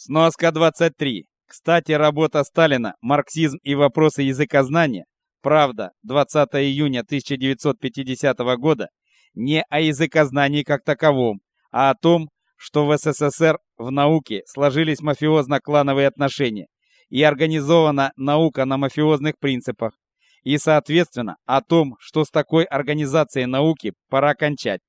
Сноска 23. Кстати, работа Сталина «Марксизм и вопросы языкознания» Правда, 20 июня 1950 года не о языкознании как таковом, а о том, что в СССР в науке сложились мафиозно-клановые отношения и организована наука на мафиозных принципах, и, соответственно, о том, что с такой организацией науки пора кончать.